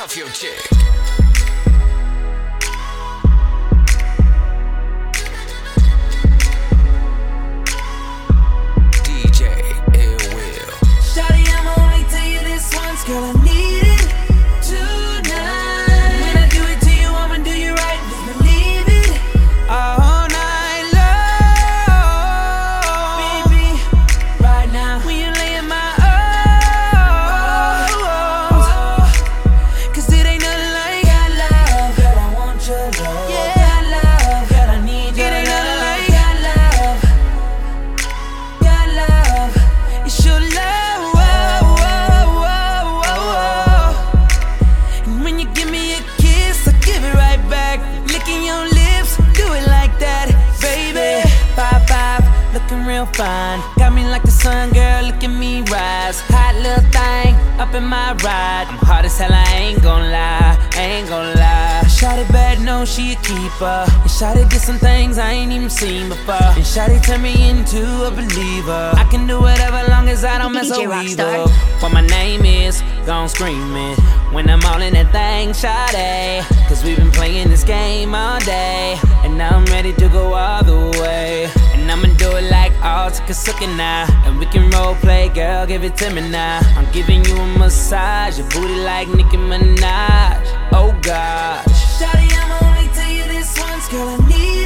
Cuff your chick. Me like the sun, girl. Look at me rise. Hot little thing, up in my ride. I'm hard as hell, I ain't gon' lie, I ain't gon' lie. Shotty bad, no, she a keeper. And Shotty did some things I ain't even seen before. And Shotty turned me into a believer. I can do whatever long as I don't mess DJ with Rockstar. evil. What my name is, gon' screaming. When I'm all in that thing, Shotty. Cause we've been playing this game all day. And now I'm ready to go all the way. All Takasuka now. And we can role play, girl, give it to me now. I'm giving you a massage, your booty like Nicki Minaj. Oh gosh. Shawty, I'ma only tell you this once, girl, I need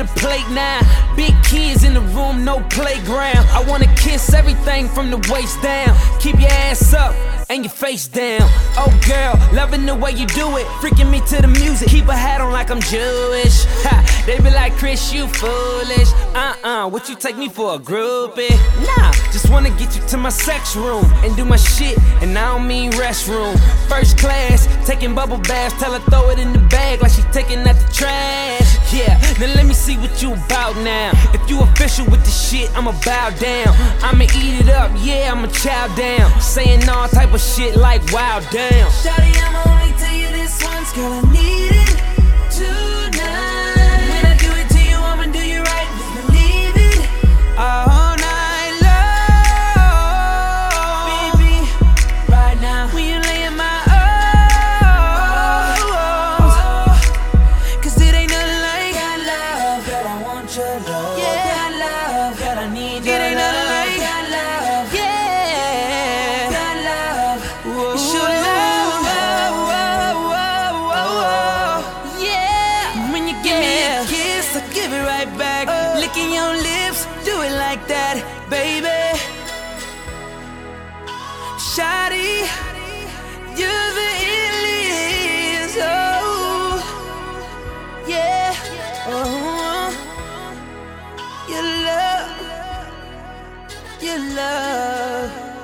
the plate now. Big kids in the room, no playground. I wanna kiss everything from the waist down. Keep your ass up and your face down. Oh girl, loving the way you do it, freaking me to the music. Keep a hat on like I'm Jewish. Ha, they be like Chris, you foolish. Uh-uh, what you take me for a groupie? Nah, just wanna get you to my sex room and do my shit, and I don't mean restroom. First class, taking bubble baths, tell her throw it in the bag like she taking out the trash. Yeah, then let me see what you about now. If you official with the shit, I'ma bow down. I'ma eat it up, yeah, I'ma chow down. Saying all type of shit like wow, damn. Shawty, I'ma only tell you this once, girl, I need it tonight. That love. I need it ain't nothing like that love. Yeah, that love. It's your love. Whoa, whoa, whoa, whoa. Yeah, when you give me a kiss, I give it right back. Oh. Licking your lips, do it like that, baby. Shawty, you're your love.